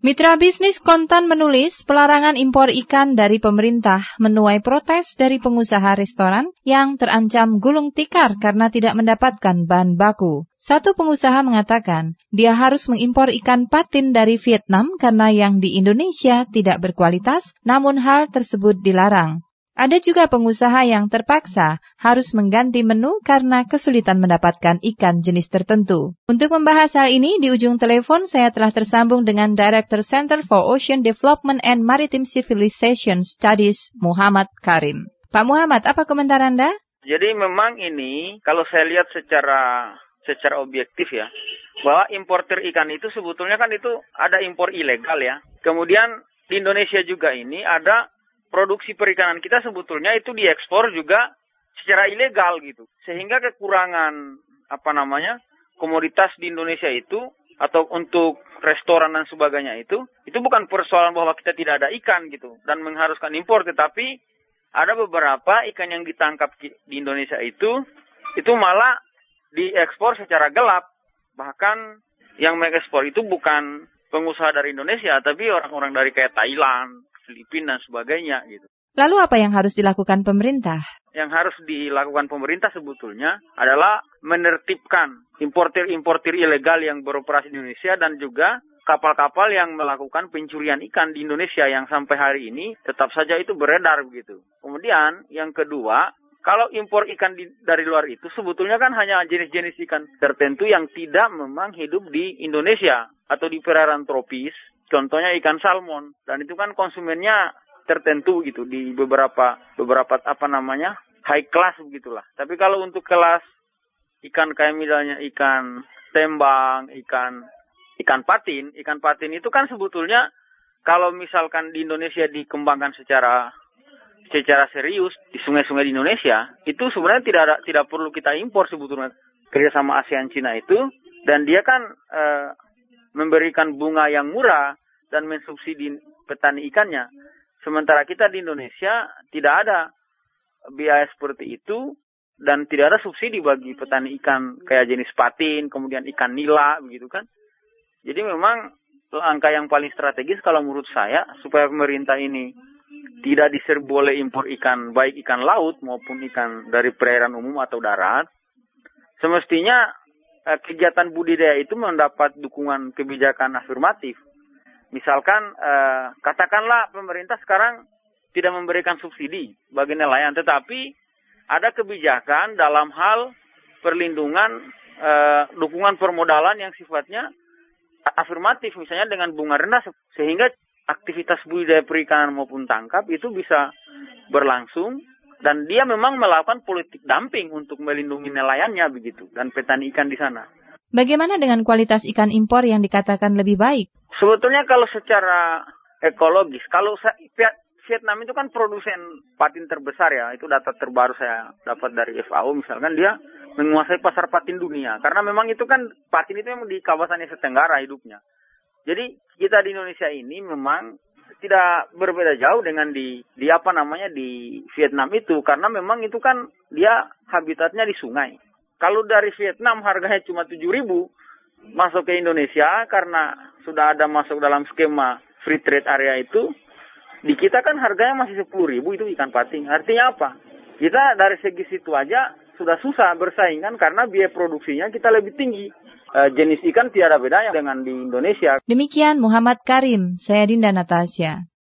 Mitra bisnis kontan menulis pelarangan impor ikan dari pemerintah menuai protes dari pengusaha restoran yang terancam gulung tikar karena tidak mendapatkan bahan baku. Satu pengusaha mengatakan dia harus mengimpor ikan patin dari Vietnam karena yang di Indonesia tidak berkualitas, namun hal tersebut dilarang. Ada juga pengusaha yang terpaksa harus mengganti menu karena kesulitan mendapatkan ikan jenis tertentu. Untuk membahas hal ini, di ujung telepon saya telah tersambung dengan Director Center for Ocean Development and Maritime Civilization Studies, Muhammad Karim. Pak Muhammad, apa komentar Anda? Jadi memang ini, kalau saya lihat secara secara objektif ya, bahwa importer ikan itu sebetulnya kan itu ada impor ilegal ya. Kemudian di Indonesia juga ini ada produksi perikanan kita sebetulnya itu diekspor juga secara ilegal gitu. Sehingga kekurangan apa namanya komoditas di Indonesia itu atau untuk restoran dan sebagainya itu itu bukan persoalan bahwa kita tidak ada ikan gitu dan mengharuskan impor tetapi ada beberapa ikan yang ditangkap di Indonesia itu itu malah diekspor secara gelap bahkan yang mengekspor itu bukan pengusaha dari Indonesia tapi orang-orang dari kayak Thailand Filipina dan sebagainya gitu. Lalu apa yang harus dilakukan pemerintah? Yang harus dilakukan pemerintah sebetulnya adalah menertibkan importir-importir ilegal yang beroperasi di Indonesia dan juga kapal-kapal yang melakukan pencurian ikan di Indonesia yang sampai hari ini tetap saja itu beredar begitu. Kemudian yang kedua, kalau impor ikan di, dari luar itu sebetulnya kan hanya jenis-jenis ikan tertentu yang tidak memang hidup di Indonesia atau di perairan tropis Contohnya ikan salmon dan itu kan konsumennya tertentu gitu di beberapa beberapa apa namanya high class begitulah. Tapi kalau untuk kelas ikan kayak misalnya ikan tembang, ikan ikan patin, ikan patin itu kan sebetulnya kalau misalkan di Indonesia dikembangkan secara secara serius di sungai-sungai di Indonesia, itu sebenarnya tidak ada, tidak perlu kita impor sebetulnya kerjasama ASEAN Cina itu dan dia kan e, memberikan bunga yang murah dan mensubsidi petani ikannya. Sementara kita di Indonesia tidak ada biaya seperti itu dan tidak ada subsidi bagi petani ikan kayak jenis patin, kemudian ikan nila begitu kan. Jadi memang angka yang paling strategis kalau menurut saya supaya pemerintah ini tidak diserbu oleh impor ikan baik ikan laut maupun ikan dari perairan umum atau darat. Semestinya eh, kegiatan budidaya itu mendapat dukungan kebijakan afirmatif Misalkan eh, katakanlah pemerintah sekarang tidak memberikan subsidi bagi nelayan, tetapi ada kebijakan dalam hal perlindungan eh, dukungan permodalan yang sifatnya afirmatif, misalnya dengan bunga rendah, sehingga aktivitas budidaya perikanan maupun tangkap itu bisa berlangsung dan dia memang melakukan politik dumping untuk melindungi nelayannya begitu dan petani ikan di sana. Bagaimana dengan kualitas ikan impor yang dikatakan lebih baik? Sebetulnya kalau secara ekologis, kalau Vietnam itu kan produsen patin terbesar ya, itu data terbaru saya dapat dari FAO misalkan dia menguasai pasar patin dunia karena memang itu kan patin itu memang di kawasan Asia Tenggara hidupnya. Jadi kita di Indonesia ini memang tidak berbeda jauh dengan di di apa namanya di Vietnam itu karena memang itu kan dia habitatnya di sungai. Kalau dari Vietnam harganya cuma 7000 masuk ke Indonesia karena sudah ada masuk dalam skema free trade area itu, di kita kan harganya masih 10 ribu itu ikan pating. Artinya apa? Kita dari segi situ aja sudah susah bersaing kan karena biaya produksinya kita lebih tinggi. E, jenis ikan tiada bedanya dengan di Indonesia. Demikian Muhammad Karim, saya Dinda Natasha.